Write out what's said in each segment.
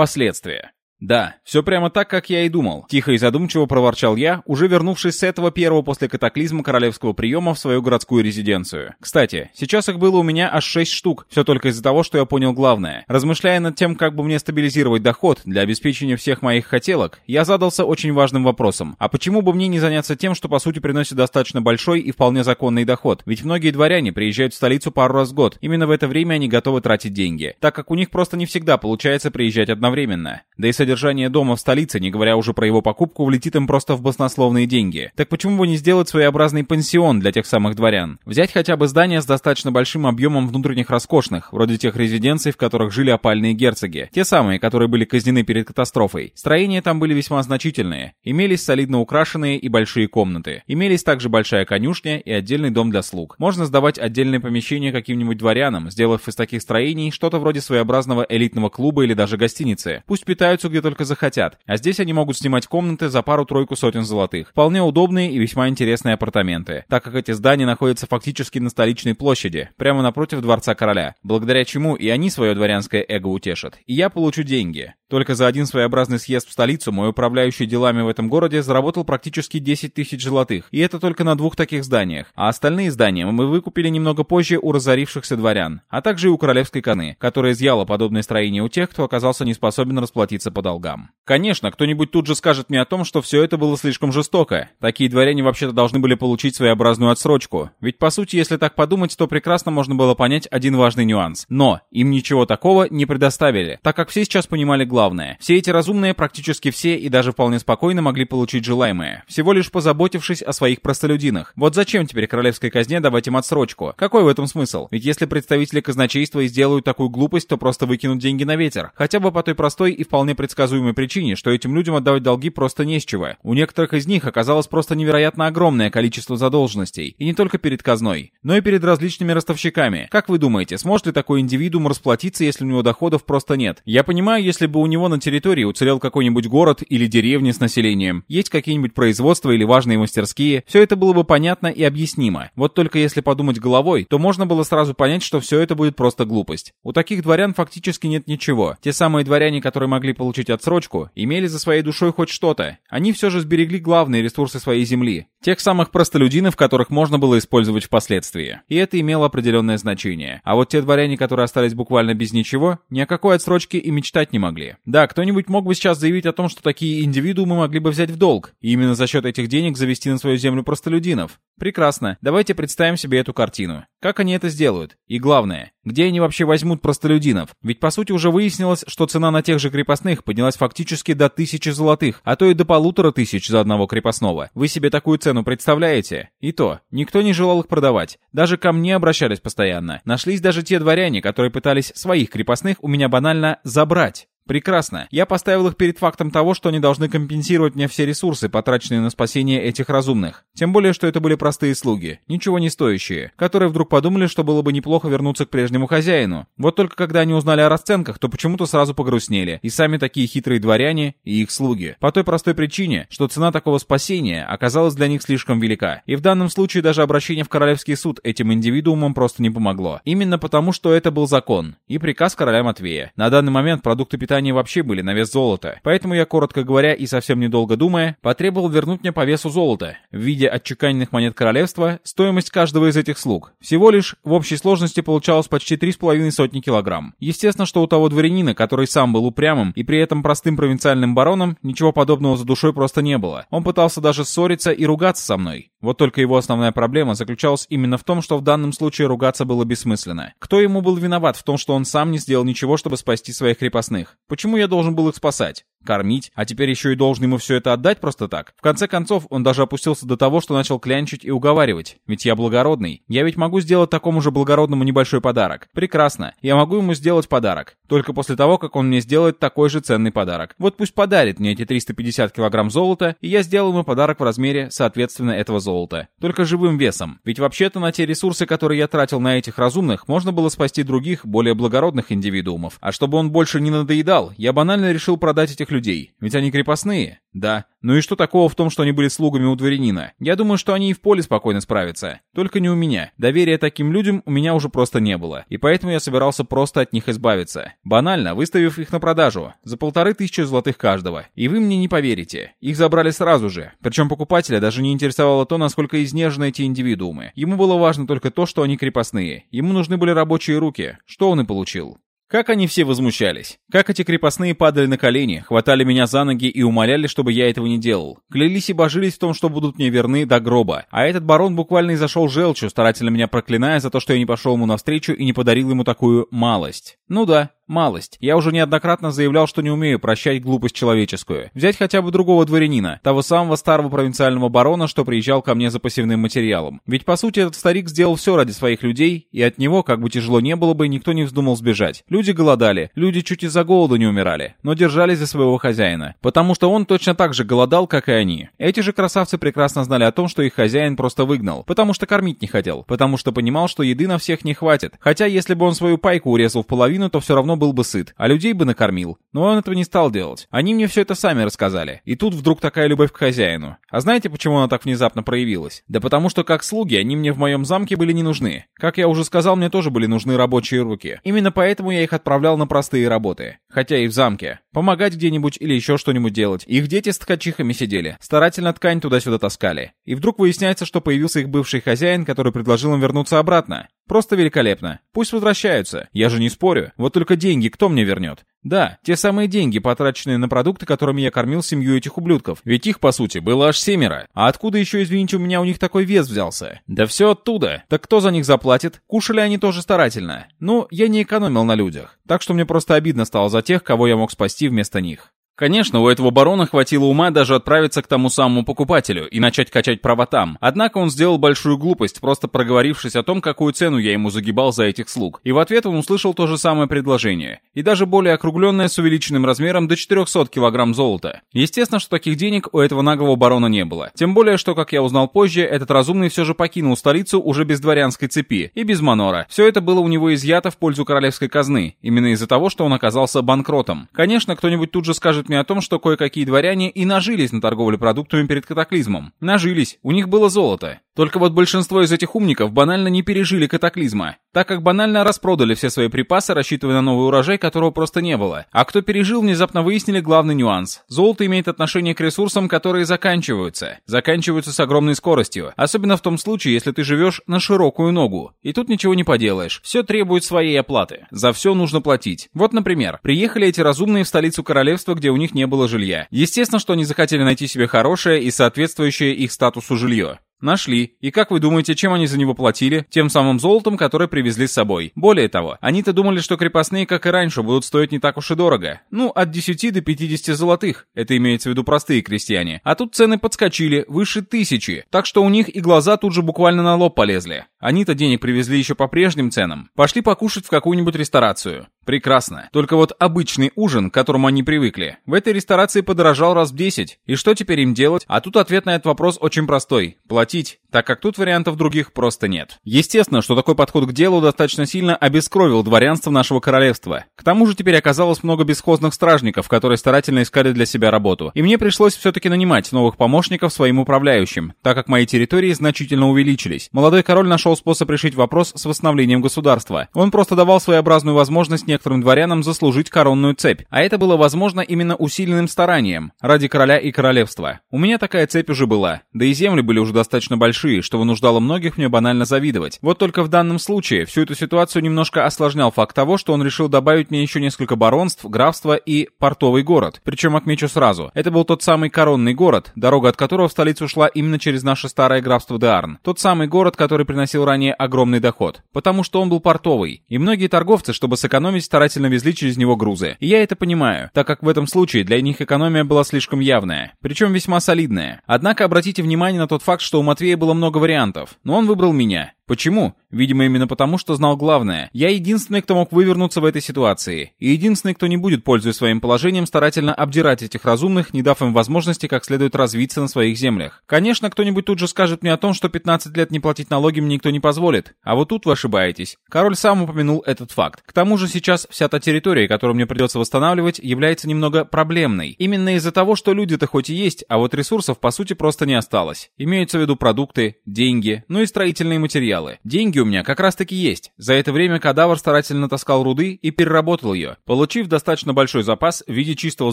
последствия. Да, все прямо так, как я и думал. Тихо и задумчиво проворчал я, уже вернувшись с этого первого после катаклизма королевского приема в свою городскую резиденцию. Кстати, сейчас их было у меня аж шесть штук, все только из-за того, что я понял главное. Размышляя над тем, как бы мне стабилизировать доход для обеспечения всех моих хотелок, я задался очень важным вопросом. А почему бы мне не заняться тем, что по сути приносит достаточно большой и вполне законный доход? Ведь многие дворяне приезжают в столицу пару раз в год. Именно в это время они готовы тратить деньги, так как у них просто не всегда получается приезжать одновременно. Да и с содержание дома в столице, не говоря уже про его покупку, влетит им просто в баснословные деньги. Так почему бы не сделать своеобразный пансион для тех самых дворян? Взять хотя бы здание с достаточно большим объемом внутренних роскошных, вроде тех резиденций, в которых жили опальные герцоги. Те самые, которые были казнены перед катастрофой. Строения там были весьма значительные. Имелись солидно украшенные и большие комнаты. Имелись также большая конюшня и отдельный дом для слуг. Можно сдавать отдельные помещения каким-нибудь дворянам, сделав из таких строений что-то вроде своеобразного элитного клуба или даже гостиницы. Пусть питаются где себе только захотят. А здесь они могут снимать комнаты за пару-тройку сотен золотых. Вполне удобные и весьма интересные апартаменты, так как эти здания находятся фактически на столичной площади, прямо напротив Дворца Короля, благодаря чему и они свое дворянское эго утешат, и я получу деньги. Только за один своеобразный съезд в столицу мой управляющий делами в этом городе заработал практически 10 тысяч золотых, и это только на двух таких зданиях. А остальные здания мы выкупили немного позже у разорившихся дворян, а также и у королевской коны, которая изъяла подобное строение у тех, кто оказался не способен расплатиться по долгам. Конечно, кто-нибудь тут же скажет мне о том, что все это было слишком жестоко. Такие дворяне вообще-то должны были получить своеобразную отсрочку. Ведь по сути, если так подумать, то прекрасно можно было понять один важный нюанс. Но им ничего такого не предоставили, так как все сейчас понимали главное главное. Все эти разумные практически все и даже вполне спокойно могли получить желаемое, всего лишь позаботившись о своих простолюдинах. Вот зачем теперь королевской казне давать им отсрочку? Какой в этом смысл? Ведь если представители казначейства и сделают такую глупость, то просто выкинут деньги на ветер. Хотя бы по той простой и вполне предсказуемой причине, что этим людям отдавать долги просто не с чего. У некоторых из них оказалось просто невероятно огромное количество задолженностей. И не только перед казной, но и перед различными ростовщиками. Как вы думаете, сможет ли такой индивидуум расплатиться, если у него доходов просто нет? Я понимаю, если бы у него на территории уцелел какой-нибудь город или деревня с населением, есть какие-нибудь производства или важные мастерские, все это было бы понятно и объяснимо. Вот только если подумать головой, то можно было сразу понять, что все это будет просто глупость. У таких дворян фактически нет ничего. Те самые дворяне, которые могли получить отсрочку, имели за своей душой хоть что-то. Они все же сберегли главные ресурсы своей земли. Тех самых простолюдинов, которых можно было использовать впоследствии. И это имело определенное значение. А вот те дворяне, которые остались буквально без ничего, ни о какой отсрочке и мечтать не могли. Да, кто-нибудь мог бы сейчас заявить о том, что такие индивидуумы могли бы взять в долг, и именно за счет этих денег завести на свою землю простолюдинов. Прекрасно, давайте представим себе эту картину. Как они это сделают? И главное, где они вообще возьмут простолюдинов? Ведь по сути уже выяснилось, что цена на тех же крепостных поднялась фактически до тысячи золотых, а то и до полутора тысяч за одного крепостного. Вы себе такую цену цену, представляете? И то, никто не желал их продавать. Даже ко мне обращались постоянно. Нашлись даже те дворяне, которые пытались своих крепостных у меня банально забрать. Прекрасно. Я поставил их перед фактом того, что они должны компенсировать мне все ресурсы, потраченные на спасение этих разумных. Тем более, что это были простые слуги, ничего не стоящие, которые вдруг подумали, что было бы неплохо вернуться к прежнему хозяину. Вот только когда они узнали о расценках, то почему-то сразу погрустнели. И сами такие хитрые дворяне и их слуги. По той простой причине, что цена такого спасения оказалась для них слишком велика. И в данном случае даже обращение в Королевский суд этим индивидуумам просто не помогло. Именно потому, что это был закон и приказ короля Матвея. На данный момент продукты питания они вообще были на вес золота. Поэтому я, коротко говоря и совсем недолго думая, потребовал вернуть мне по весу золота в виде отчеканенных монет королевства стоимость каждого из этих слуг. Всего лишь в общей сложности получалось почти три с половиной сотни килограмм. Естественно, что у того дворянина, который сам был упрямым и при этом простым провинциальным бароном, ничего подобного за душой просто не было. Он пытался даже ссориться и ругаться со мной. Вот только его основная проблема заключалась именно в том, что в данном случае ругаться было бессмысленно. Кто ему был виноват в том, что он сам не сделал ничего, чтобы спасти своих крепостных? Почему я должен был их спасать? кормить, а теперь еще и должен ему все это отдать просто так. В конце концов, он даже опустился до того, что начал клянчить и уговаривать. Ведь я благородный. Я ведь могу сделать такому же благородному небольшой подарок. Прекрасно. Я могу ему сделать подарок. Только после того, как он мне сделает такой же ценный подарок. Вот пусть подарит мне эти 350 килограмм золота, и я сделаю ему подарок в размере, соответственно, этого золота. Только живым весом. Ведь вообще-то на те ресурсы, которые я тратил на этих разумных, можно было спасти других, более благородных индивидуумов. А чтобы он больше не надоедал, я банально решил продать этих этих людей, ведь они крепостные. Да. Ну и что такого в том, что они были слугами у дворянина? Я думаю, что они и в поле спокойно справятся. Только не у меня. Доверия таким людям у меня уже просто не было. И поэтому я собирался просто от них избавиться. Банально, выставив их на продажу. За полторы тысячи золотых каждого. И вы мне не поверите. Их забрали сразу же. Причем покупателя даже не интересовало то, насколько изнежены эти индивидуумы. Ему было важно только то, что они крепостные. Ему нужны были рабочие руки, что он и получил. Как они все возмущались. Как эти крепостные падали на колени, хватали меня за ноги и умоляли, чтобы я этого не делал. Клялись и божились в том, что будут мне верны до гроба. А этот барон буквально изошел желчью, старательно меня проклиная за то, что я не пошел ему навстречу и не подарил ему такую малость. Ну да, малость. Я уже неоднократно заявлял, что не умею прощать глупость человеческую. Взять хотя бы другого дворянина, того самого старого провинциального барона, что приезжал ко мне за пассивным материалом. Ведь, по сути, этот старик сделал все ради своих людей, и от него, как бы тяжело не было бы, никто не вздумал сбежать. Люди голодали, люди чуть из-за голода не умирали, но держались за своего хозяина, потому что он точно так же голодал, как и они. Эти же красавцы прекрасно знали о том, что их хозяин просто выгнал, потому что кормить не хотел, потому что понимал, что еды на всех не хватит. Хотя, если бы он свою пайку урезал в половину, то все равно был бы сыт, а людей бы накормил. Но он этого не стал делать. Они мне все это сами рассказали. И тут вдруг такая любовь к хозяину. А знаете, почему она так внезапно проявилась? Да потому что как слуги они мне в моем замке были не нужны. Как я уже сказал, мне тоже были нужны рабочие руки. Именно поэтому я их отправлял на простые работы. Хотя и в замке. Помогать где-нибудь или еще что-нибудь делать. Их дети с ткачихами сидели. Старательно ткань туда-сюда таскали. И вдруг выясняется, что появился их бывший хозяин, который предложил им вернуться обратно. Просто великолепно. Пусть возвращаются. Я же не спорю. Вот только деньги кто мне вернет? Да, те самые деньги, потраченные на продукты, которыми я кормил семью этих ублюдков. Ведь их, по сути, было аж семеро. А откуда еще, извините, у меня у них такой вес взялся? Да все оттуда. Так кто за них заплатит? Кушали они тоже старательно. Ну, я не экономил на людях. Так что мне просто обидно стало за тех, кого я мог спасти вместо них. Конечно, у этого барона хватило ума даже отправиться к тому самому покупателю и начать качать права там. Однако он сделал большую глупость, просто проговорившись о том, какую цену я ему загибал за этих слуг. И в ответ он услышал то же самое предложение. И даже более округленное с увеличенным размером до 400 килограмм золота. Естественно, что таких денег у этого наглого барона не было. Тем более, что, как я узнал позже, этот разумный все же покинул столицу уже без дворянской цепи и без манора. Все это было у него изъято в пользу королевской казны, именно из-за того, что он оказался банкротом. Конечно, кто-нибудь тут же скажет мне о том, что кое-какие дворяне и нажились на торговле продуктами перед катаклизмом. Нажились, у них было золото. Только вот большинство из этих умников банально не пережили катаклизма, так как банально распродали все свои припасы, рассчитывая на новый урожай, которого просто не было. А кто пережил, внезапно выяснили главный нюанс. Золото имеет отношение к ресурсам, которые заканчиваются. Заканчиваются с огромной скоростью, особенно в том случае, если ты живешь на широкую ногу. И тут ничего не поделаешь, все требует своей оплаты. За все нужно платить. Вот, например, приехали эти разумные в столицу королевства, где у них не было жилья. Естественно, что они захотели найти себе хорошее и соответствующее их статусу жилье. Нашли, и как вы думаете, чем они за него платили? Тем самым золотом, которое привезли с собой. Более того, они-то думали, что крепостные, как и раньше, будут стоить не так уж и дорого. Ну, от 10 до 50 золотых. Это имеется в виду простые крестьяне. А тут цены подскочили, выше тысячи. Так что у них и глаза тут же буквально на лоб полезли. Они-то денег привезли еще по прежним ценам. Пошли покушать в какую-нибудь ресторацию. Прекрасно. Только вот обычный ужин, к которому они привыкли, в этой ресторации подорожал раз в 10. И что теперь им делать? А тут ответ на этот вопрос очень простой. Платить, так как тут вариантов других просто нет. Естественно, что такой подход к делу достаточно сильно обескровил дворянство нашего королевства. К тому же теперь оказалось много бесхозных стражников, которые старательно искали для себя работу. И мне пришлось все-таки нанимать новых помощников своим управляющим, так как мои территории значительно увеличились. Молодой король нашел способ решить вопрос с восстановлением государства. Он просто давал своеобразную возможность не дворянам заслужить коронную цепь, а это было возможно именно усиленным старанием ради короля и королевства. У меня такая цепь уже была, да и земли были уже достаточно большие, что вынуждало многих мне банально завидовать. Вот только в данном случае всю эту ситуацию немножко осложнял факт того, что он решил добавить мне еще несколько баронств, графства и портовый город. Причем отмечу сразу, это был тот самый коронный город, дорога от которого в столицу шла именно через наше старое графство Деарн. Тот самый город, который приносил ранее огромный доход, потому что он был портовый, и многие торговцы, чтобы сэкономить старательно везли через него грузы. И я это понимаю, так как в этом случае для них экономия была слишком явная, причем весьма солидная. Однако обратите внимание на тот факт, что у Матвея было много вариантов, но он выбрал меня. Почему? Видимо, именно потому, что знал главное. Я единственный, кто мог вывернуться в этой ситуации. И единственный, кто не будет, пользуясь своим положением, старательно обдирать этих разумных, не дав им возможности как следует развиться на своих землях. Конечно, кто-нибудь тут же скажет мне о том, что 15 лет не платить налоги мне никто не позволит. А вот тут вы ошибаетесь. Король сам упомянул этот факт. К тому же сейчас сейчас вся та территория, которую мне придется восстанавливать, является немного проблемной. Именно из-за того, что люди-то хоть и есть, а вот ресурсов по сути просто не осталось. Имеются в виду продукты, деньги, ну и строительные материалы. Деньги у меня как раз таки есть. За это время кадавр старательно таскал руды и переработал ее, получив достаточно большой запас в виде чистого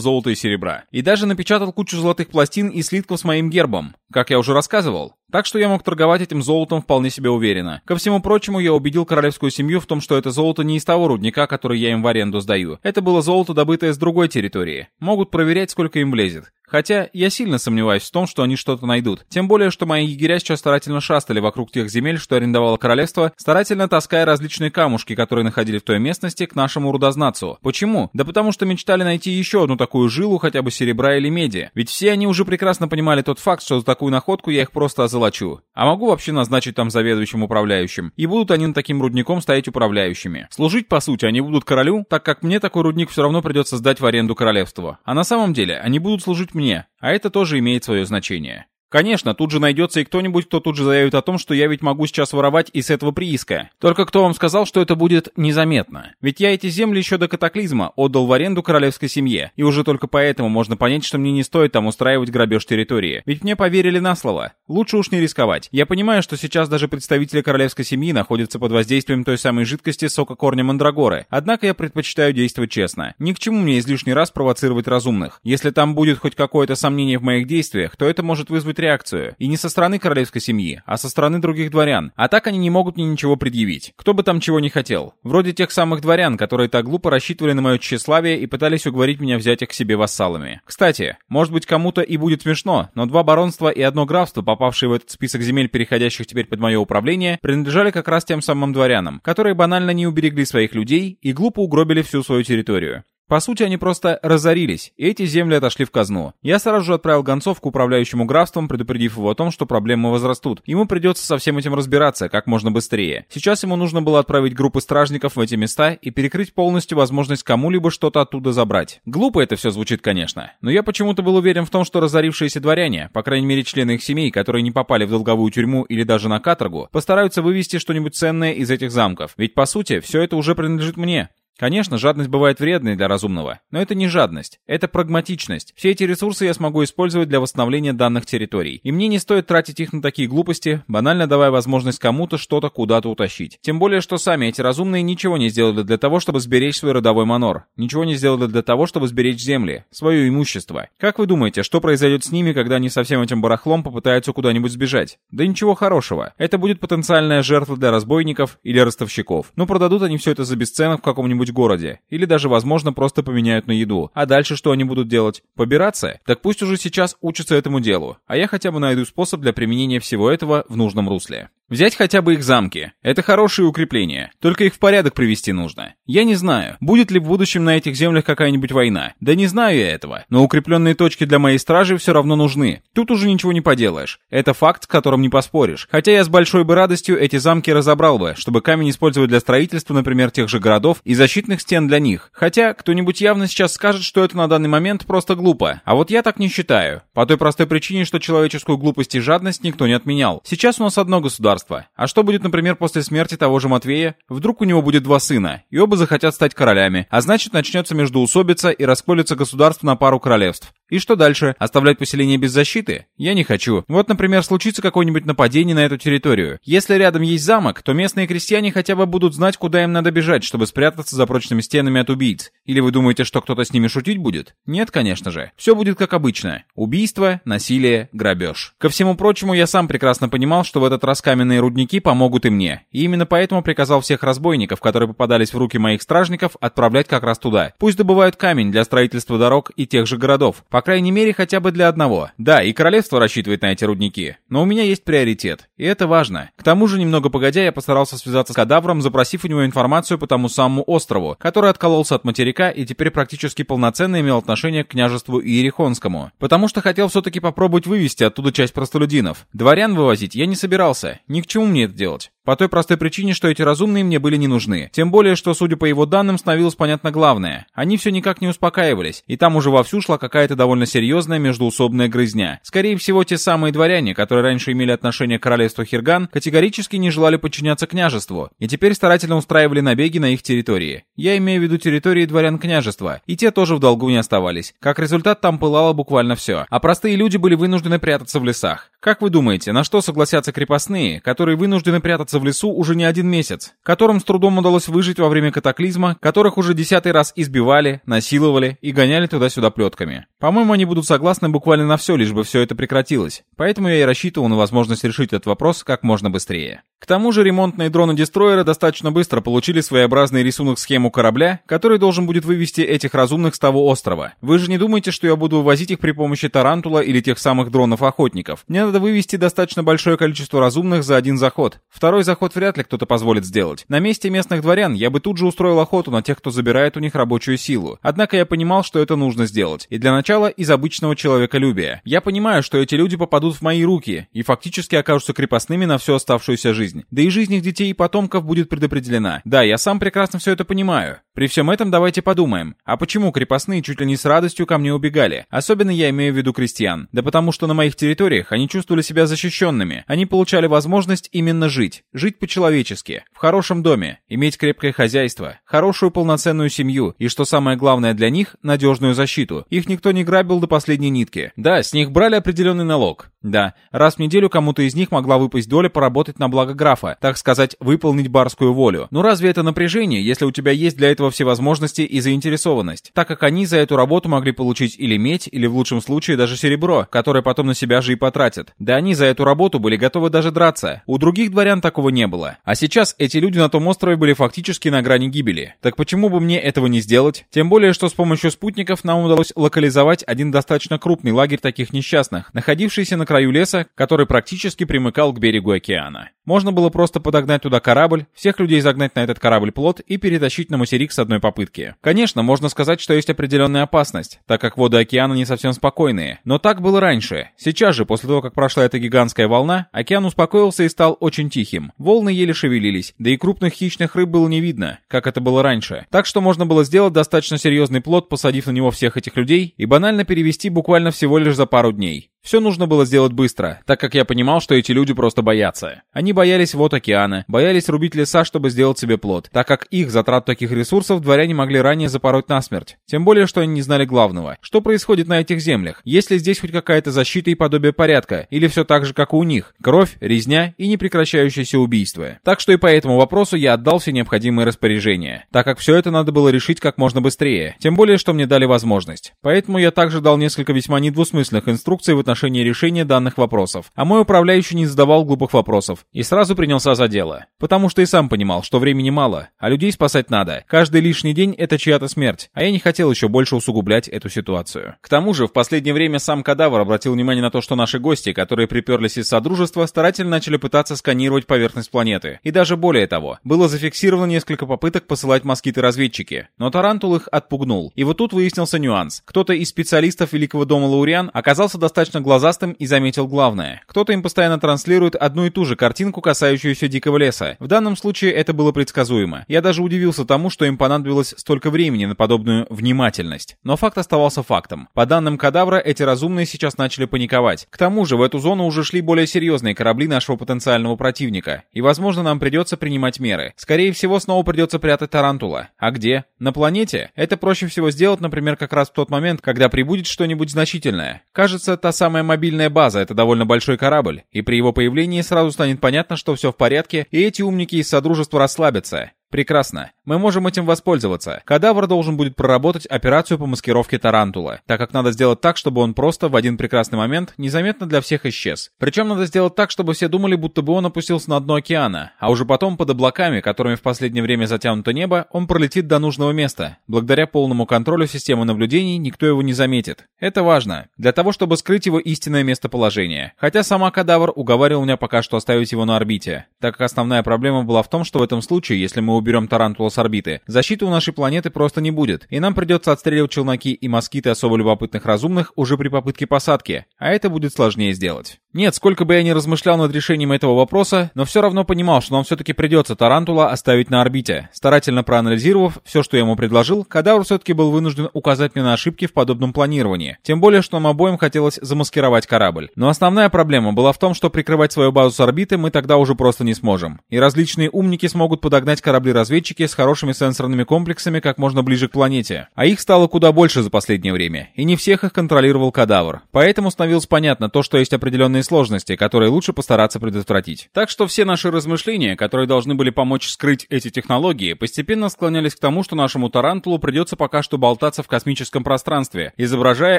золота и серебра. И даже напечатал кучу золотых пластин и слитков с моим гербом. Как я уже рассказывал, так что я мог торговать этим золотом вполне себе уверенно. Ко всему прочему, я убедил королевскую семью в том, что это золото не из того рудника, который я им в аренду сдаю. Это было золото, добытое с другой территории. Могут проверять, сколько им влезет. Хотя я сильно сомневаюсь в том, что они что-то найдут. Тем более, что мои егеря сейчас старательно шастали вокруг тех земель, что арендовало королевство, старательно таская различные камушки, которые находили в той местности, к нашему рудознацу. Почему? Да потому что мечтали найти еще одну такую жилу, хотя бы серебра или меди. Ведь все они уже прекрасно понимали тот факт, что за такую находку я их просто озолотил золочу. А могу вообще назначить там заведующим управляющим. И будут они таким рудником стоять управляющими. Служить, по сути, они будут королю, так как мне такой рудник все равно придется сдать в аренду королевству. А на самом деле, они будут служить мне. А это тоже имеет свое значение. Конечно, тут же найдется и кто-нибудь, кто тут же заявит о том, что я ведь могу сейчас воровать из этого прииска. Только кто вам сказал, что это будет незаметно? Ведь я эти земли еще до катаклизма отдал в аренду королевской семье, и уже только поэтому можно понять, что мне не стоит там устраивать грабеж территории. Ведь мне поверили на слово. Лучше уж не рисковать. Я понимаю, что сейчас даже представители королевской семьи находятся под воздействием той самой жидкости сока корня мандрагоры. Однако я предпочитаю действовать честно. Ни к чему мне излишний раз провоцировать разумных. Если там будет хоть какое-то сомнение в моих действиях, то это может вызвать получит реакцию. И не со стороны королевской семьи, а со стороны других дворян. А так они не могут мне ничего предъявить. Кто бы там чего не хотел. Вроде тех самых дворян, которые так глупо рассчитывали на мое тщеславие и пытались уговорить меня взять их к себе вассалами. Кстати, может быть кому-то и будет смешно, но два баронства и одно графство, попавшие в этот список земель, переходящих теперь под мое управление, принадлежали как раз тем самым дворянам, которые банально не уберегли своих людей и глупо угробили всю свою территорию. По сути, они просто разорились, и эти земли отошли в казну. Я сразу же отправил гонцов к управляющему графством, предупредив его о том, что проблемы возрастут. Ему придется со всем этим разбираться как можно быстрее. Сейчас ему нужно было отправить группы стражников в эти места и перекрыть полностью возможность кому-либо что-то оттуда забрать. Глупо это все звучит, конечно. Но я почему-то был уверен в том, что разорившиеся дворяне, по крайней мере члены их семей, которые не попали в долговую тюрьму или даже на каторгу, постараются вывести что-нибудь ценное из этих замков. Ведь по сути, все это уже принадлежит мне. Конечно, жадность бывает вредной для разумного, но это не жадность, это прагматичность. Все эти ресурсы я смогу использовать для восстановления данных территорий, и мне не стоит тратить их на такие глупости, банально давая возможность кому-то что-то куда-то утащить. Тем более, что сами эти разумные ничего не сделали для того, чтобы сберечь свой родовой манор, ничего не сделали для того, чтобы сберечь земли, свое имущество. Как вы думаете, что произойдет с ними, когда они со всем этим барахлом попытаются куда-нибудь сбежать? Да ничего хорошего. Это будет потенциальная жертва для разбойников или ростовщиков. Но продадут они все это за бесценок в каком-нибудь где-нибудь городе, или даже, возможно, просто поменяют на еду. А дальше что они будут делать? Побираться? Так пусть уже сейчас учатся этому делу, а я хотя бы найду способ для применения всего этого в нужном русле. Взять хотя бы их замки. Это хорошие укрепления. Только их в порядок привести нужно. Я не знаю, будет ли в будущем на этих землях какая-нибудь война. Да не знаю я этого. Но укрепленные точки для моей стражи все равно нужны. Тут уже ничего не поделаешь. Это факт, с которым не поспоришь. Хотя я с большой бы радостью эти замки разобрал бы, чтобы камень использовать для строительства, например, тех же городов и защиты защитных стен для них. Хотя кто-нибудь явно сейчас скажет, что это на данный момент просто глупо. А вот я так не считаю. По той простой причине, что человеческую глупость и жадность никто не отменял. Сейчас у нас одно государство. А что будет, например, после смерти того же Матвея? Вдруг у него будет два сына, и оба захотят стать королями. А значит, начнется междоусобица и расколется государство на пару королевств. И что дальше? Оставлять поселение без защиты? Я не хочу. Вот, например, случится какое-нибудь нападение на эту территорию. Если рядом есть замок, то местные крестьяне хотя бы будут знать, куда им надо бежать, чтобы спрятаться за прочными стенами от убийц. Или вы думаете, что кто-то с ними шутить будет? Нет, конечно же. Все будет как обычно. Убийство, насилие, грабеж. Ко всему прочему, я сам прекрасно понимал, что в этот раз каменные рудники помогут и мне. И именно поэтому приказал всех разбойников, которые попадались в руки моих стражников, отправлять как раз туда. Пусть добывают камень для строительства дорог и тех же городов. По крайней мере, хотя бы для одного. Да, и королевство рассчитывает на эти рудники. Но у меня есть приоритет, и это важно. К тому же, немного погодя, я постарался связаться с кадавром, запросив у него информацию по тому самому острову, который откололся от материка и теперь практически полноценно имел отношение к княжеству Иерихонскому. Потому что хотел все-таки попробовать вывести оттуда часть простолюдинов. Дворян вывозить я не собирался. Ни к чему мне это делать. По той простой причине, что эти разумные мне были не нужны. Тем более, что, судя по его данным, становилось понятно главное. Они все никак не успокаивались, и там уже вовсю шла какая-то довольно серьезная междуусобная грызня. Скорее всего, те самые дворяне, которые раньше имели отношение к королевству Хирган, категорически не желали подчиняться княжеству, и теперь старательно устраивали набеги на их территории. Я имею в виду территории дворян княжества, и те тоже в долгу не оставались. Как результат, там пылало буквально все, а простые люди были вынуждены прятаться в лесах. Как вы думаете, на что согласятся крепостные, которые вынуждены прятаться находится в лесу уже не один месяц, которым с трудом удалось выжить во время катаклизма, которых уже десятый раз избивали, насиловали и гоняли туда-сюда плетками. По-моему, они будут согласны буквально на все, лишь бы все это прекратилось. Поэтому я и рассчитывал на возможность решить этот вопрос как можно быстрее. К тому же ремонтные дроны дестройера достаточно быстро получили своеобразный рисунок схему корабля, который должен будет вывести этих разумных с того острова. Вы же не думаете, что я буду вывозить их при помощи тарантула или тех самых дронов-охотников. Мне надо вывести достаточно большое количество разумных за один заход. Второй заход вряд ли кто-то позволит сделать. На месте местных дворян я бы тут же устроил охоту на тех, кто забирает у них рабочую силу. Однако я понимал, что это нужно сделать. И для начала из обычного человеколюбия. Я понимаю, что эти люди попадут в мои руки и фактически окажутся крепостными на всю оставшуюся жизнь. Да и жизнь их детей и потомков будет предопределена. Да, я сам прекрасно все это понимаю. При всем этом давайте подумаем, а почему крепостные чуть ли не с радостью ко мне убегали? Особенно я имею в виду крестьян. Да потому что на моих территориях они чувствовали себя защищенными. Они получали возможность именно жить. Жить по-человечески. В хорошем доме. Иметь крепкое хозяйство. Хорошую полноценную семью. И что самое главное для них, надежную защиту. Их никто не грабил до последней нитки. Да, с них брали определенный налог. Да, раз в неделю кому-то из них могла выпасть доля поработать на благо графа. Так сказать, выполнить барскую волю. Но разве это напряжение, если у тебя есть для этого во всевозможности и заинтересованность, так как они за эту работу могли получить или медь, или в лучшем случае даже серебро, которое потом на себя же и потратят. Да они за эту работу были готовы даже драться. У других дворян такого не было. А сейчас эти люди на том острове были фактически на грани гибели. Так почему бы мне этого не сделать? Тем более, что с помощью спутников нам удалось локализовать один достаточно крупный лагерь таких несчастных, находившийся на краю леса, который практически примыкал к берегу океана. Можно было просто подогнать туда корабль, всех людей загнать на этот корабль-плот и перетащить на материк с одной попытки. Конечно, можно сказать, что есть определенная опасность, так как воды океана не совсем спокойные. Но так было раньше. Сейчас же, после того, как прошла эта гигантская волна, океан успокоился и стал очень тихим. Волны еле шевелились, да и крупных хищных рыб было не видно, как это было раньше. Так что можно было сделать достаточно серьезный плот, посадив на него всех этих людей и банально перевести буквально всего лишь за пару дней. Все нужно было сделать быстро, так как я понимал, что эти люди просто боятся. Они боялись вот океана, боялись рубить леса, чтобы сделать себе плод, так как их затрат таких ресурсов дворяне могли ранее запороть насмерть. Тем более, что они не знали главного. Что происходит на этих землях? Есть ли здесь хоть какая-то защита и подобие порядка? Или все так же, как и у них? Кровь, резня и непрекращающееся убийство. Так что и по этому вопросу я отдал все необходимые распоряжения, так как все это надо было решить как можно быстрее. Тем более, что мне дали возможность. Поэтому я также дал несколько весьма недвусмысленных инструкций в отношении решения данных вопросов, а мой управляющий не задавал глупых вопросов и сразу принялся за дело. Потому что и сам понимал, что времени мало, а людей спасать надо. Каждый лишний день — это чья-то смерть, а я не хотел еще больше усугублять эту ситуацию. К тому же, в последнее время сам кадавр обратил внимание на то, что наши гости, которые приперлись из Содружества, старательно начали пытаться сканировать поверхность планеты. И даже более того, было зафиксировано несколько попыток посылать москиты-разведчики, но Тарантул их отпугнул. И вот тут выяснился нюанс. Кто-то из специалистов Великого дома Лауриан оказался достаточно Конечно, глазастым и заметил главное. Кто-то им постоянно транслирует одну и ту же картинку, касающуюся дикого леса. В данном случае это было предсказуемо. Я даже удивился тому, что им понадобилось столько времени на подобную внимательность. Но факт оставался фактом. По данным кадавра, эти разумные сейчас начали паниковать. К тому же, в эту зону уже шли более серьезные корабли нашего потенциального противника. И, возможно, нам придется принимать меры. Скорее всего, снова придется прятать тарантула. А где? На планете? Это проще всего сделать, например, как раз в тот момент, когда прибудет что-нибудь значительное. Кажется, та самая самая мобильная база, это довольно большой корабль, и при его появлении сразу станет понятно, что все в порядке, и эти умники из Содружества расслабятся. Прекрасно. Мы можем этим воспользоваться. Кадавр должен будет проработать операцию по маскировке тарантула, так как надо сделать так, чтобы он просто в один прекрасный момент незаметно для всех исчез. Причем надо сделать так, чтобы все думали, будто бы он опустился на дно океана, а уже потом под облаками, которыми в последнее время затянуто небо, он пролетит до нужного места. Благодаря полному контролю системы наблюдений никто его не заметит. Это важно. Для того, чтобы скрыть его истинное местоположение. Хотя сама Кадавр уговаривал меня пока что оставить его на орбите, так как основная проблема была в том, что в этом случае, если мы уберем тарантула с орбиты. Защиты у нашей планеты просто не будет, и нам придется отстреливать челноки и москиты особо любопытных разумных уже при попытке посадки, а это будет сложнее сделать. Нет, сколько бы я ни размышлял над решением этого вопроса, но все равно понимал, что нам все-таки придется тарантула оставить на орбите. Старательно проанализировав все, что я ему предложил, кадавр все-таки был вынужден указать мне на ошибки в подобном планировании. Тем более, что нам обоим хотелось замаскировать корабль. Но основная проблема была в том, что прикрывать свою базу с орбиты мы тогда уже просто не сможем. И различные умники смогут подогнать корабль корабли разведчики с хорошими сенсорными комплексами как можно ближе к планете, а их стало куда больше за последнее время, и не всех их контролировал кадавр. Поэтому становилось понятно то, что есть определенные сложности, которые лучше постараться предотвратить. Так что все наши размышления, которые должны были помочь скрыть эти технологии, постепенно склонялись к тому, что нашему тарантулу придется пока что болтаться в космическом пространстве, изображая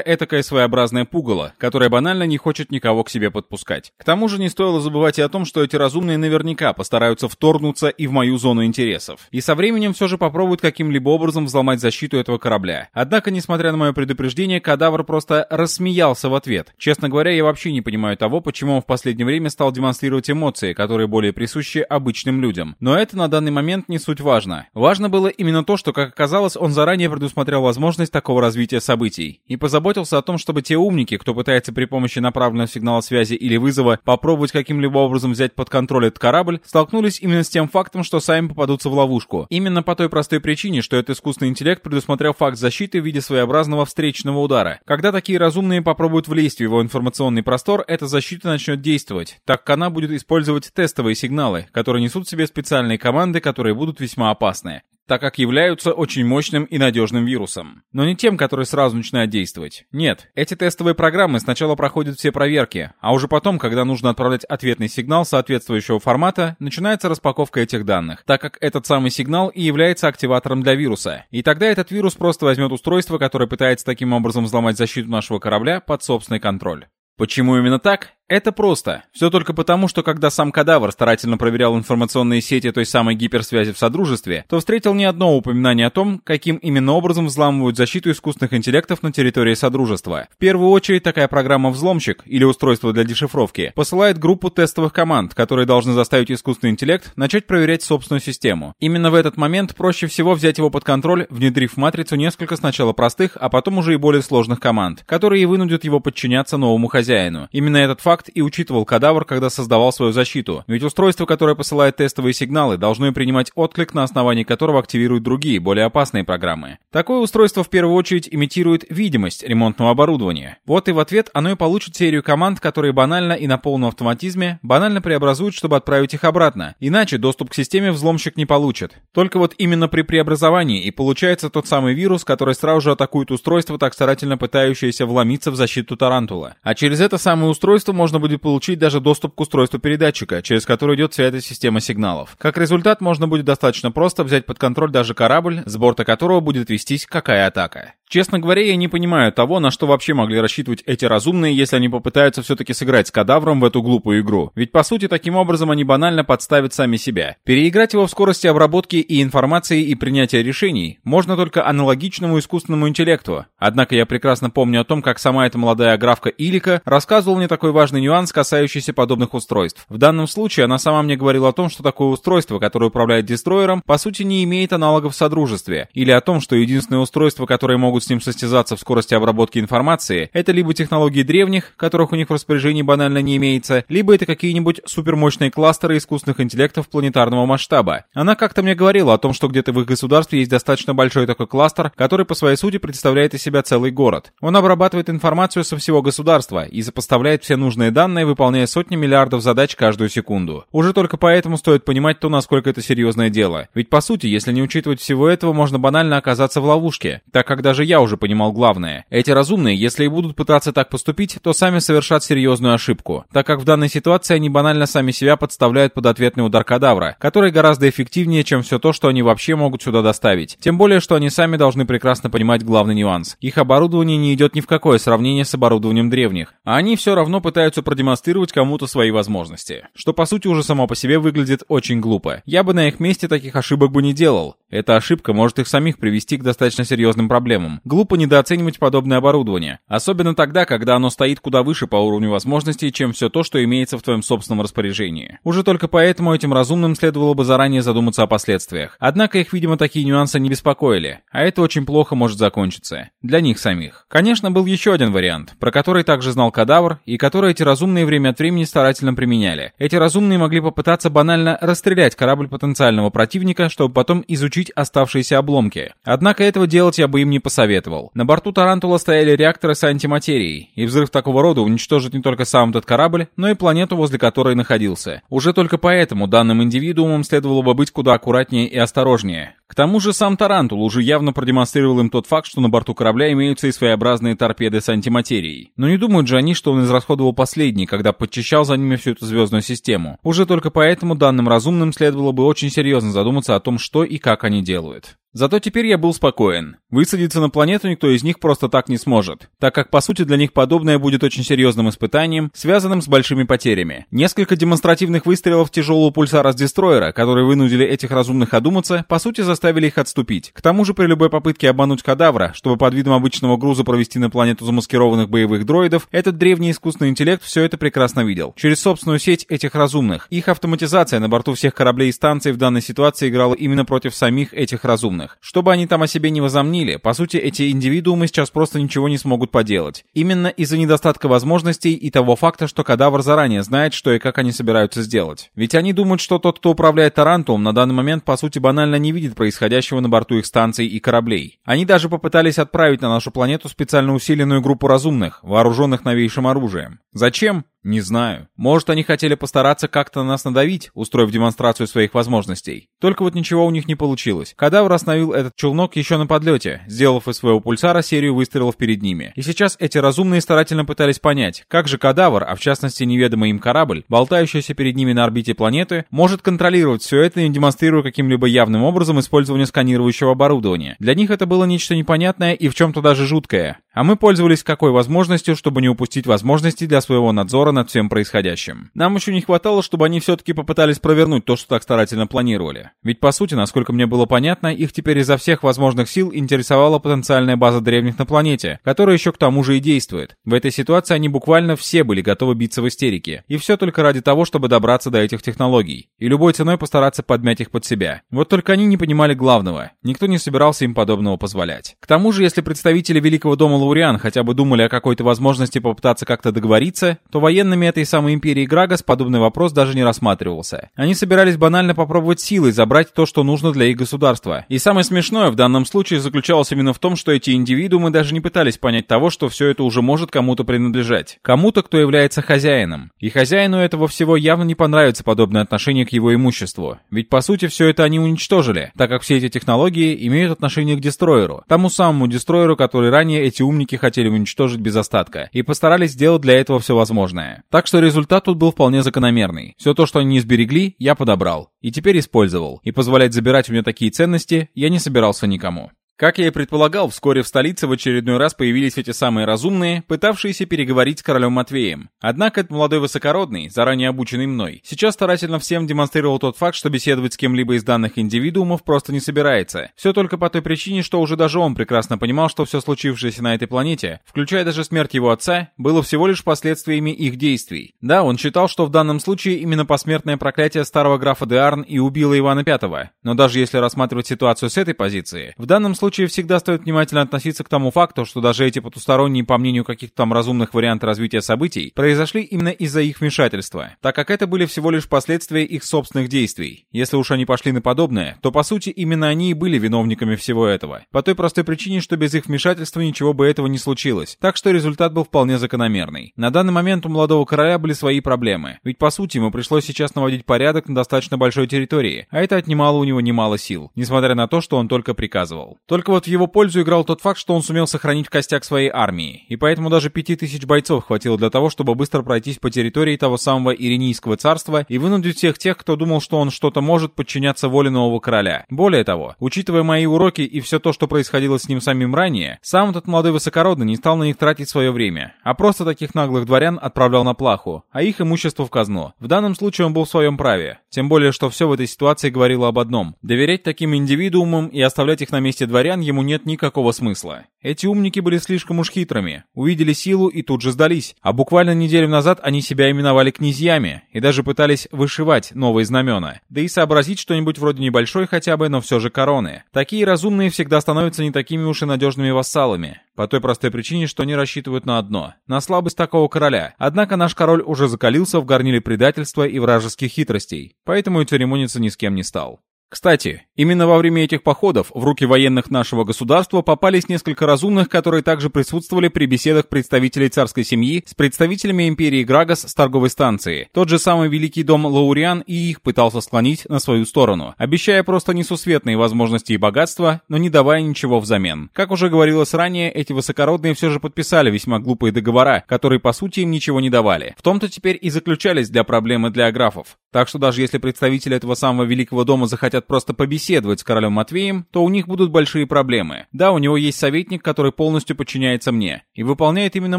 этакое своеобразное пугало, которое банально не хочет никого к себе подпускать. К тому же не стоило забывать и о том, что эти разумные наверняка постараются вторгнуться и в мою зону интереса интересов. И со временем все же попробуют каким-либо образом взломать защиту этого корабля. Однако, несмотря на мое предупреждение, кадавр просто рассмеялся в ответ. Честно говоря, я вообще не понимаю того, почему он в последнее время стал демонстрировать эмоции, которые более присущи обычным людям. Но это на данный момент не суть важно. Важно было именно то, что, как оказалось, он заранее предусмотрел возможность такого развития событий и позаботился о том, чтобы те умники, кто пытается при помощи направленного сигнала связи или вызова попробовать каким-либо образом взять под контроль этот корабль, столкнулись именно с тем фактом, что сами попадутся в ловушку. Именно по той простой причине, что этот искусственный интеллект предусмотрел факт защиты в виде своеобразного встречного удара. Когда такие разумные попробуют влезть в его информационный простор, эта защита начнет действовать, так как она будет использовать тестовые сигналы, которые несут в себе специальные команды, которые будут весьма опасны так как являются очень мощным и надежным вирусом. Но не тем, который сразу начинает действовать. Нет, эти тестовые программы сначала проходят все проверки, а уже потом, когда нужно отправлять ответный сигнал соответствующего формата, начинается распаковка этих данных, так как этот самый сигнал и является активатором для вируса. И тогда этот вирус просто возьмет устройство, которое пытается таким образом взломать защиту нашего корабля под собственный контроль. Почему именно так? Это просто. Все только потому, что когда сам кадавр старательно проверял информационные сети той самой гиперсвязи в Содружестве, то встретил ни одно упоминание о том, каким именно образом взламывают защиту искусственных интеллектов на территории Содружества. В первую очередь, такая программа «Взломщик» или устройство для дешифровки посылает группу тестовых команд, которые должны заставить искусственный интеллект начать проверять собственную систему. Именно в этот момент проще всего взять его под контроль, внедрив в матрицу несколько сначала простых, а потом уже и более сложных команд, которые и вынудят его подчиняться новому хозяину. Именно этот факт контакт и учитывал кадавр, когда создавал свою защиту. Ведь устройство, которое посылает тестовые сигналы, должно принимать отклик, на основании которого активируют другие, более опасные программы. Такое устройство в первую очередь имитирует видимость ремонтного оборудования. Вот и в ответ оно и получит серию команд, которые банально и на полном автоматизме банально преобразуют, чтобы отправить их обратно. Иначе доступ к системе взломщик не получит. Только вот именно при преобразовании и получается тот самый вирус, который сразу же атакует устройство, так старательно пытающееся вломиться в защиту тарантула. А через это самое устройство можно можно будет получить даже доступ к устройству передатчика, через который идет вся эта система сигналов. Как результат, можно будет достаточно просто взять под контроль даже корабль, с борта которого будет вестись какая атака. Честно говоря, я не понимаю того, на что вообще могли рассчитывать эти разумные, если они попытаются все-таки сыграть с кадавром в эту глупую игру. Ведь по сути, таким образом они банально подставят сами себя. Переиграть его в скорости обработки и информации и принятия решений можно только аналогичному искусственному интеллекту. Однако я прекрасно помню о том, как сама эта молодая графка Илика рассказывала мне такой важный важный нюанс, касающийся подобных устройств. В данном случае она сама мне говорила о том, что такое устройство, которое управляет дестройером, по сути не имеет аналогов в Содружестве, или о том, что единственное устройство, которое могут с ним состязаться в скорости обработки информации, это либо технологии древних, которых у них в распоряжении банально не имеется, либо это какие-нибудь супермощные кластеры искусственных интеллектов планетарного масштаба. Она как-то мне говорила о том, что где-то в их государстве есть достаточно большой такой кластер, который по своей сути представляет из себя целый город. Он обрабатывает информацию со всего государства и запоставляет все нужные нужные данные, выполняя сотни миллиардов задач каждую секунду. Уже только поэтому стоит понимать то, насколько это серьезное дело. Ведь по сути, если не учитывать всего этого, можно банально оказаться в ловушке, так как даже я уже понимал главное. Эти разумные, если и будут пытаться так поступить, то сами совершат серьезную ошибку, так как в данной ситуации они банально сами себя подставляют под ответный удар кадавра, который гораздо эффективнее, чем все то, что они вообще могут сюда доставить. Тем более, что они сами должны прекрасно понимать главный нюанс. Их оборудование не идет ни в какое сравнение с оборудованием древних. А они все равно пытаются пытаются продемонстрировать кому-то свои возможности, что по сути уже само по себе выглядит очень глупо. Я бы на их месте таких ошибок бы не делал. Эта ошибка может их самих привести к достаточно серьезным проблемам. Глупо недооценивать подобное оборудование, особенно тогда, когда оно стоит куда выше по уровню возможностей, чем все то, что имеется в твоем собственном распоряжении. Уже только поэтому этим разумным следовало бы заранее задуматься о последствиях. Однако их, видимо, такие нюансы не беспокоили, а это очень плохо может закончиться. Для них самих. Конечно, был еще один вариант, про который также знал кадавр, и который эти эти разумные время от времени старательно применяли. Эти разумные могли попытаться банально расстрелять корабль потенциального противника, чтобы потом изучить оставшиеся обломки. Однако этого делать я бы им не посоветовал. На борту Тарантула стояли реакторы с антиматерией, и взрыв такого рода уничтожит не только сам этот корабль, но и планету, возле которой находился. Уже только поэтому данным индивидуумам следовало бы быть куда аккуратнее и осторожнее. К тому же сам Тарантул уже явно продемонстрировал им тот факт, что на борту корабля имеются и своеобразные торпеды с антиматерией. Но не думают же они, что он израсходовал последний, когда подчищал за ними всю эту звездную систему. Уже только поэтому данным разумным следовало бы очень серьезно задуматься о том, что и как они делают. Зато теперь я был спокоен. Высадиться на планету никто из них просто так не сможет, так как по сути для них подобное будет очень серьезным испытанием, связанным с большими потерями. Несколько демонстративных выстрелов тяжелого пульсара с дестройера, которые вынудили этих разумных одуматься, по сути заставили их отступить. К тому же при любой попытке обмануть кадавра, чтобы под видом обычного груза провести на планету замаскированных боевых дроидов, этот древний искусственный интеллект все это прекрасно видел. Через собственную сеть этих разумных. Их автоматизация на борту всех кораблей и станций в данной ситуации играла именно против самих этих разумных разумных. Чтобы они там о себе не возомнили, по сути, эти индивидуумы сейчас просто ничего не смогут поделать. Именно из-за недостатка возможностей и того факта, что кадавр заранее знает, что и как они собираются сделать. Ведь они думают, что тот, кто управляет Тарантулом, на данный момент, по сути, банально не видит происходящего на борту их станций и кораблей. Они даже попытались отправить на нашу планету специально усиленную группу разумных, вооруженных новейшим оружием. Зачем? Не знаю. Может, они хотели постараться как-то на нас надавить, устроив демонстрацию своих возможностей. Только вот ничего у них не получилось. Кадавр основ остановил этот челнок еще на подлете, сделав из своего пульсара серию выстрелов перед ними. И сейчас эти разумные старательно пытались понять, как же кадавр, а в частности неведомый им корабль, болтающийся перед ними на орбите планеты, может контролировать все это, не демонстрируя каким-либо явным образом использование сканирующего оборудования. Для них это было нечто непонятное и в чем-то даже жуткое. А мы пользовались какой возможностью, чтобы не упустить возможности для своего надзора над всем происходящим. Нам еще не хватало, чтобы они все-таки попытались провернуть то, что так старательно планировали. Ведь по сути, насколько мне было понятно, их Теперь изо всех возможных сил интересовала потенциальная база древних на планете, которая еще к тому же и действует. В этой ситуации они буквально все были готовы биться в истерике. И все только ради того, чтобы добраться до этих технологий. И любой ценой постараться подмять их под себя. Вот только они не понимали главного. Никто не собирался им подобного позволять. К тому же, если представители Великого дома Лауриан хотя бы думали о какой-то возможности попытаться как-то договориться, то военными этой самой империи Грагас подобный вопрос даже не рассматривался. Они собирались банально попробовать силой забрать то, что нужно для их государства. И сам самое смешное в данном случае заключалось именно в том, что эти индивидуумы даже не пытались понять того, что все это уже может кому-то принадлежать. Кому-то, кто является хозяином. И хозяину этого всего явно не понравится подобное отношение к его имуществу. Ведь по сути все это они уничтожили, так как все эти технологии имеют отношение к дестройеру. Тому самому дестройеру, который ранее эти умники хотели уничтожить без остатка. И постарались сделать для этого все возможное. Так что результат тут был вполне закономерный. Все то, что они не сберегли, я подобрал и теперь использовал, и позволять забирать у меня такие ценности я не собирался никому. Как я и предполагал, вскоре в столице в очередной раз появились эти самые разумные, пытавшиеся переговорить с королем Матвеем. Однако этот молодой высокородный, заранее обученный мной, сейчас старательно всем демонстрировал тот факт, что беседовать с кем-либо из данных индивидуумов просто не собирается. Все только по той причине, что уже даже он прекрасно понимал, что все случившееся на этой планете, включая даже смерть его отца, было всего лишь последствиями их действий. Да, он считал, что в данном случае именно посмертное проклятие старого графа Деарн и убило Ивана Пятого. Но даже если рассматривать ситуацию с этой позиции, в данном случае случае всегда стоит внимательно относиться к тому факту, что даже эти потусторонние, по мнению каких-то там разумных вариантов развития событий, произошли именно из-за их вмешательства, так как это были всего лишь последствия их собственных действий. Если уж они пошли на подобное, то по сути именно они и были виновниками всего этого, по той простой причине, что без их вмешательства ничего бы этого не случилось, так что результат был вполне закономерный. На данный момент у молодого короля были свои проблемы, ведь по сути ему пришлось сейчас наводить порядок на достаточно большой территории, а это отнимало у него немало сил, несмотря на то, что он только приказывал. Только только вот в его пользу играл тот факт, что он сумел сохранить в костях своей армии, и поэтому даже пяти тысяч бойцов хватило для того, чтобы быстро пройтись по территории того самого Иринийского царства и вынудить всех тех, кто думал, что он что-то может, подчиняться воле нового короля. Более того, учитывая мои уроки и все то, что происходило с ним самим ранее, сам этот молодой высокородный не стал на них тратить свое время, а просто таких наглых дворян отправлял на плаху, а их имущество в казну. В данном случае он был в своем праве, тем более, что все в этой ситуации говорило об одном – доверять таким индивидуумам и оставлять их на месте дворян дворян ему нет никакого смысла. Эти умники были слишком уж хитрыми, увидели силу и тут же сдались. А буквально неделю назад они себя именовали князьями и даже пытались вышивать новые знамена. Да и сообразить что-нибудь вроде небольшой хотя бы, но все же короны. Такие разумные всегда становятся не такими уж и надежными вассалами. По той простой причине, что они рассчитывают на одно – на слабость такого короля. Однако наш король уже закалился в горниле предательства и вражеских хитростей, поэтому и церемониться ни с кем не стал. Кстати, именно во время этих походов в руки военных нашего государства попались несколько разумных, которые также присутствовали при беседах представителей царской семьи с представителями империи Грагас с торговой станции. Тот же самый Великий дом Лауриан и их пытался склонить на свою сторону, обещая просто несусветные возможности и богатства, но не давая ничего взамен. Как уже говорилось ранее, эти высокородные все же подписали весьма глупые договора, которые по сути им ничего не давали. В том-то теперь и заключались для проблемы для аграфов. Так что даже если представители этого самого Великого дома захотят захотят просто побеседовать с королем Матвеем, то у них будут большие проблемы. Да, у него есть советник, который полностью подчиняется мне и выполняет именно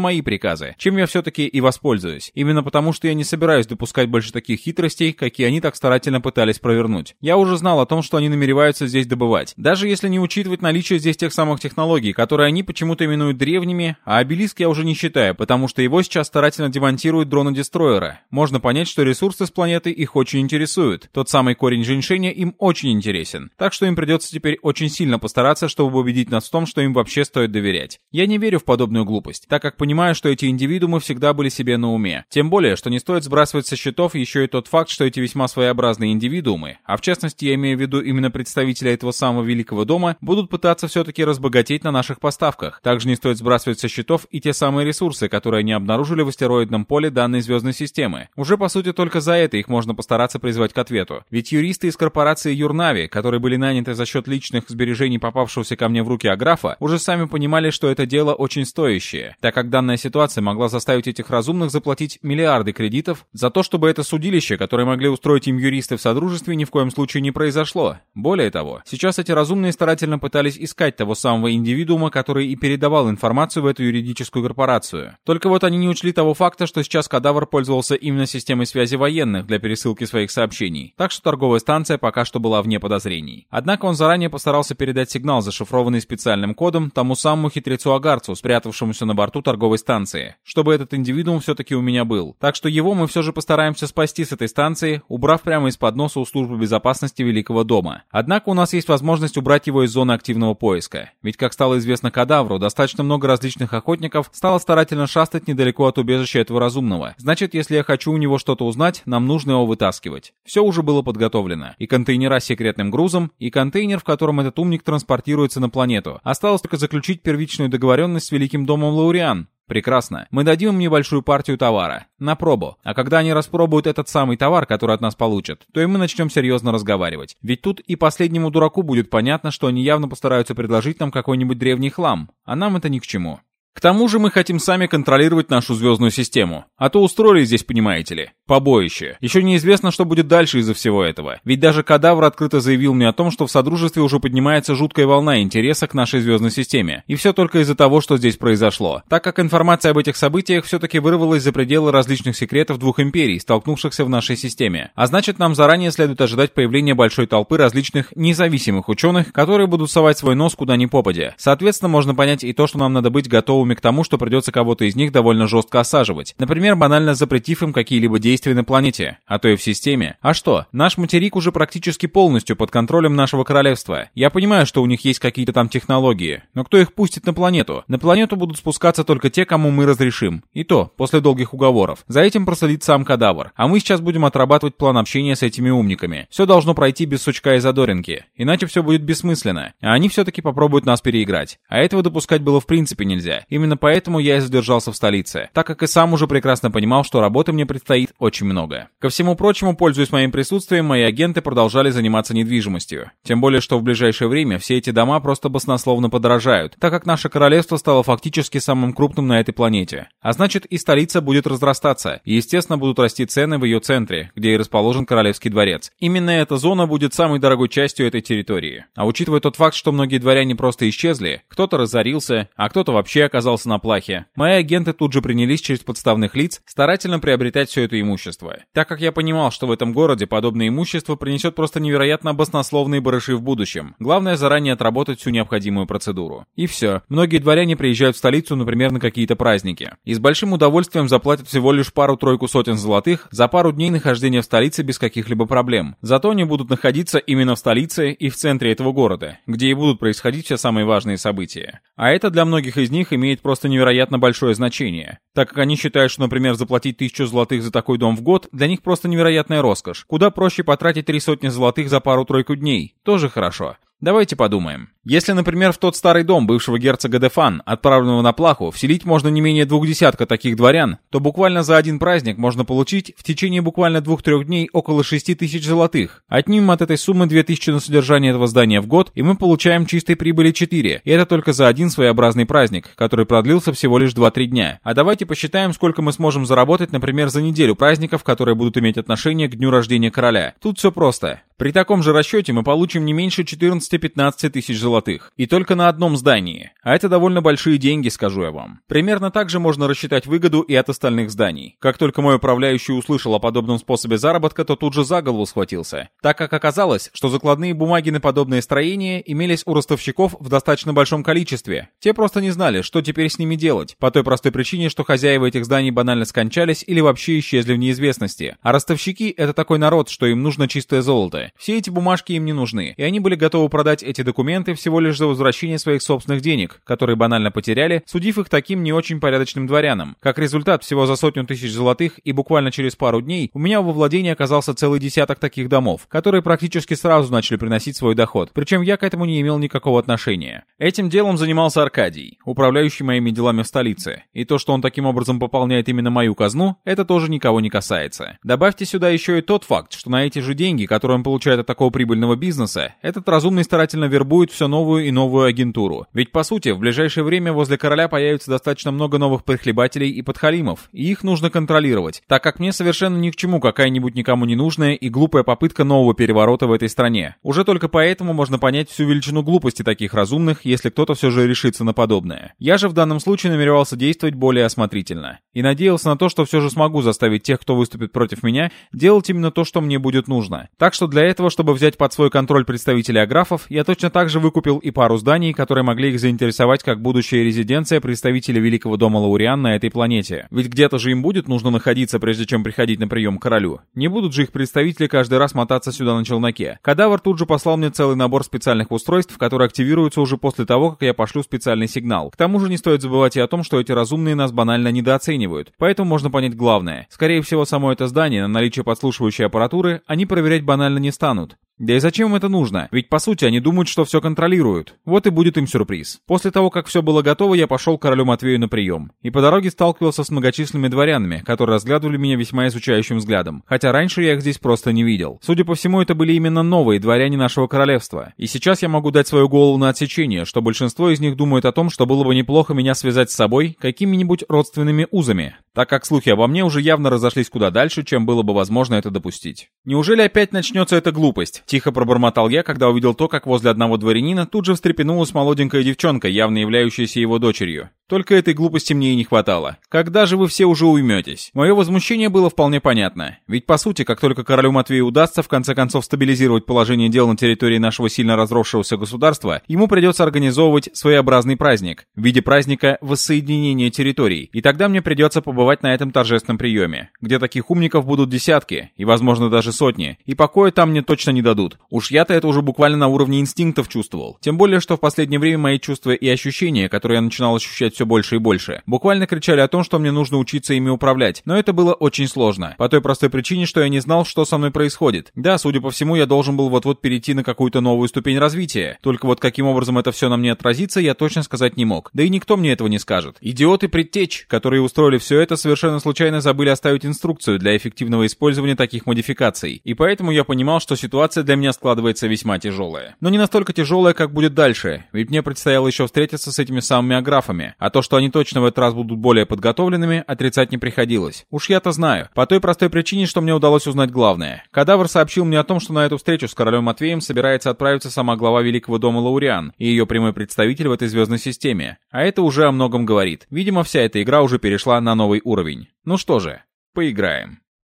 мои приказы, чем я все-таки и воспользуюсь. Именно потому, что я не собираюсь допускать больше таких хитростей, какие они так старательно пытались провернуть. Я уже знал о том, что они намереваются здесь добывать. Даже если не учитывать наличие здесь тех самых технологий, которые они почему-то именуют древними, а обелиск я уже не считаю, потому что его сейчас старательно демонтируют дроны-дестройеры. Можно понять, что ресурсы с планеты их очень интересуют. Тот самый корень женьшеня им очень очень интересен, так что им придется теперь очень сильно постараться, чтобы убедить нас в том, что им вообще стоит доверять. Я не верю в подобную глупость, так как понимаю, что эти индивидуумы всегда были себе на уме. Тем более, что не стоит сбрасывать со счетов еще и тот факт, что эти весьма своеобразные индивидуумы, а в частности я имею в виду именно представителя этого самого Великого Дома, будут пытаться все-таки разбогатеть на наших поставках. Также не стоит сбрасывать со счетов и те самые ресурсы, которые они обнаружили в астероидном поле данной звездной системы. Уже по сути только за это их можно постараться призвать к ответу. Ведь юристы из корпорации Юрнави, которые были наняты за счет личных сбережений попавшегося ко мне в руки Аграфа, уже сами понимали, что это дело очень стоящее, так как данная ситуация могла заставить этих разумных заплатить миллиарды кредитов за то, чтобы это судилище, которое могли устроить им юристы в Содружестве, ни в коем случае не произошло. Более того, сейчас эти разумные старательно пытались искать того самого индивидуума, который и передавал информацию в эту юридическую корпорацию. Только вот они не учли того факта, что сейчас кадавр пользовался именно системой связи военных для пересылки своих сообщений, так что торговая станция пока что была вне подозрений. Однако он заранее постарался передать сигнал, зашифрованный специальным кодом, тому самому хитрецу-агарцу, спрятавшемуся на борту торговой станции, чтобы этот индивидуум все-таки у меня был. Так что его мы все же постараемся спасти с этой станции, убрав прямо из-под носа у службы безопасности Великого дома. Однако у нас есть возможность убрать его из зоны активного поиска. Ведь, как стало известно кадавру, достаточно много различных охотников стало старательно шастать недалеко от убежища этого разумного. Значит, если я хочу у него что-то узнать, нам нужно его вытаскивать. Все уже было подготовлено, и контейнер рассекретным грузом и контейнер, в котором этот умник транспортируется на планету. Осталось только заключить первичную договоренность с Великим домом Лауриан. Прекрасно. Мы дадим им небольшую партию товара. На пробу. А когда они распробуют этот самый товар, который от нас получат, то и мы начнем серьезно разговаривать. Ведь тут и последнему дураку будет понятно, что они явно постараются предложить нам какой-нибудь древний хлам. А нам это ни к чему. К тому же мы хотим сами контролировать нашу звездную систему. А то устроили здесь, понимаете ли, побоище. Еще неизвестно, что будет дальше из-за всего этого. Ведь даже Кадавр открыто заявил мне о том, что в Содружестве уже поднимается жуткая волна интереса к нашей звездной системе. И все только из-за того, что здесь произошло. Так как информация об этих событиях все-таки вырвалась за пределы различных секретов двух империй, столкнувшихся в нашей системе. А значит, нам заранее следует ожидать появления большой толпы различных независимых ученых, которые будут совать свой нос куда ни попадя. Соответственно, можно понять и то, что нам надо быть готовы готовыми к тому, что придется кого-то из них довольно жестко осаживать. Например, банально запретив им какие-либо действия на планете, а то и в системе. А что, наш материк уже практически полностью под контролем нашего королевства. Я понимаю, что у них есть какие-то там технологии, но кто их пустит на планету? На планету будут спускаться только те, кому мы разрешим. И то, после долгих уговоров. За этим проследит сам кадавр. А мы сейчас будем отрабатывать план общения с этими умниками. Все должно пройти без сучка и задоринки, иначе все будет бессмысленно. А они все-таки попробуют нас переиграть. А этого допускать было в принципе нельзя. Именно поэтому я и задержался в столице, так как и сам уже прекрасно понимал, что работы мне предстоит очень много. Ко всему прочему, пользуясь моим присутствием, мои агенты продолжали заниматься недвижимостью. Тем более, что в ближайшее время все эти дома просто баснословно подорожают, так как наше королевство стало фактически самым крупным на этой планете. А значит, и столица будет разрастаться, и, естественно, будут расти цены в ее центре, где и расположен королевский дворец. Именно эта зона будет самой дорогой частью этой территории. А учитывая тот факт, что многие дворяне просто исчезли, кто-то разорился, а кто-то вообще оказался оказался на плахе. Мои агенты тут же принялись через подставных лиц старательно приобретать все это имущество. Так как я понимал, что в этом городе подобное имущество принесет просто невероятно баснословные барыши в будущем. Главное заранее отработать всю необходимую процедуру. И все. Многие дворяне приезжают в столицу, например, на какие-то праздники. И с большим удовольствием заплатят всего лишь пару-тройку сотен золотых за пару дней нахождения в столице без каких-либо проблем. Зато они будут находиться именно в столице и в центре этого города, где и будут происходить все самые важные события. А это для многих из них имеет имеет просто невероятно большое значение, так как они считают, что, например, заплатить тысячу золотых за такой дом в год для них просто невероятная роскошь. Куда проще потратить три сотни золотых за пару-тройку дней. Тоже хорошо. Давайте подумаем. Если, например, в тот старый дом бывшего герцога Дефан, отправленного на плаху, вселить можно не менее двух десятка таких дворян, то буквально за один праздник можно получить в течение буквально двух-трех дней около шести тысяч золотых. Отнимем от этой суммы две тысячи на содержание этого здания в год, и мы получаем чистой прибыли 4. И это только за один своеобразный праздник, который продлился всего лишь 2-3 дня. А давайте посчитаем, сколько мы сможем заработать, например, за неделю праздников, которые будут иметь отношение к дню рождения короля. Тут все просто. При таком же расчете мы получим не меньше 14 10-15 тысяч золотых, и только на одном здании, а это довольно большие деньги, скажу я вам. Примерно так же можно рассчитать выгоду и от остальных зданий. Как только мой управляющий услышал о подобном способе заработка, то тут же за голову схватился, так как оказалось, что закладные бумаги на подобные строения имелись у ростовщиков в достаточно большом количестве. Те просто не знали, что теперь с ними делать, по той простой причине, что хозяева этих зданий банально скончались или вообще исчезли в неизвестности. А ростовщики — это такой народ, что им нужно чистое золото. Все эти бумажки им не нужны, и они были готовы продать продать эти документы всего лишь за возвращение своих собственных денег, которые банально потеряли, судив их таким не очень порядочным дворянам. Как результат, всего за сотню тысяч золотых и буквально через пару дней у меня во владении оказался целый десяток таких домов, которые практически сразу начали приносить свой доход, причем я к этому не имел никакого отношения. Этим делом занимался Аркадий, управляющий моими делами в столице, и то, что он таким образом пополняет именно мою казну, это тоже никого не касается. Добавьте сюда еще и тот факт, что на эти же деньги, которые он получает от такого прибыльного бизнеса, этот разумный должны старательно вербуют все новую и новую агентуру. Ведь, по сути, в ближайшее время возле короля появится достаточно много новых прихлебателей и подхалимов, и их нужно контролировать, так как мне совершенно ни к чему какая-нибудь никому не нужная и глупая попытка нового переворота в этой стране. Уже только поэтому можно понять всю величину глупости таких разумных, если кто-то все же решится на подобное. Я же в данном случае намеревался действовать более осмотрительно. И надеялся на то, что все же смогу заставить тех, кто выступит против меня, делать именно то, что мне будет нужно. Так что для этого, чтобы взять под свой контроль представителей аграфа, Рафов, я точно так же выкупил и пару зданий, которые могли их заинтересовать как будущая резиденция представителя Великого дома Лауриан на этой планете. Ведь где-то же им будет нужно находиться, прежде чем приходить на прием к королю. Не будут же их представители каждый раз мотаться сюда на челноке. Кадавр тут же послал мне целый набор специальных устройств, которые активируются уже после того, как я пошлю специальный сигнал. К тому же не стоит забывать и о том, что эти разумные нас банально недооценивают. Поэтому можно понять главное. Скорее всего, само это здание, на наличие подслушивающей аппаратуры, они проверять банально не станут. Да и зачем им это нужно? Ведь по сути сути, они думают, что все контролируют. Вот и будет им сюрприз. После того, как все было готово, я пошел к королю Матвею на прием. И по дороге сталкивался с многочисленными дворянами, которые разглядывали меня весьма изучающим взглядом. Хотя раньше я их здесь просто не видел. Судя по всему, это были именно новые дворяне нашего королевства. И сейчас я могу дать свою голову на отсечение, что большинство из них думают о том, что было бы неплохо меня связать с собой какими-нибудь родственными узами, так как слухи обо мне уже явно разошлись куда дальше, чем было бы возможно это допустить. Неужели опять начнется эта глупость? Тихо пробормотал я, когда увидел то, как возле одного дворянина тут же встрепенулась молоденькая девчонка, явно являющаяся его дочерью. Только этой глупости мне и не хватало. Когда же вы все уже уйметесь? Мое возмущение было вполне понятно. Ведь по сути, как только королю Матвею удастся в конце концов стабилизировать положение дел на территории нашего сильно разросшегося государства, ему придется организовывать своеобразный праздник в виде праздника воссоединения территорий. И тогда мне придется побывать на этом торжественном приеме, где таких умников будут десятки и, возможно, даже сотни. И покоя там мне точно не дадут. Уж я-то это уже буквально на уровне уровне инстинктов чувствовал. Тем более, что в последнее время мои чувства и ощущения, которые я начинал ощущать все больше и больше, буквально кричали о том, что мне нужно учиться ими управлять. Но это было очень сложно. По той простой причине, что я не знал, что со мной происходит. Да, судя по всему, я должен был вот-вот перейти на какую-то новую ступень развития. Только вот каким образом это все на мне отразится, я точно сказать не мог. Да и никто мне этого не скажет. Идиоты предтеч, которые устроили все это, совершенно случайно забыли оставить инструкцию для эффективного использования таких модификаций. И поэтому я понимал, что ситуация для меня складывается весьма тяжелая. Но не настолько тяжелая, как будет дальше, ведь мне предстояло еще встретиться с этими самыми аграфами, а то, что они точно в этот раз будут более подготовленными, отрицать не приходилось. Уж я-то знаю, по той простой причине, что мне удалось узнать главное. Кадавр сообщил мне о том, что на эту встречу с королем Матвеем собирается отправиться сама глава Великого дома Лауриан и ее прямой представитель в этой звездной системе, а это уже о многом говорит. Видимо, вся эта игра уже перешла на новый уровень. Ну что же, поиграем.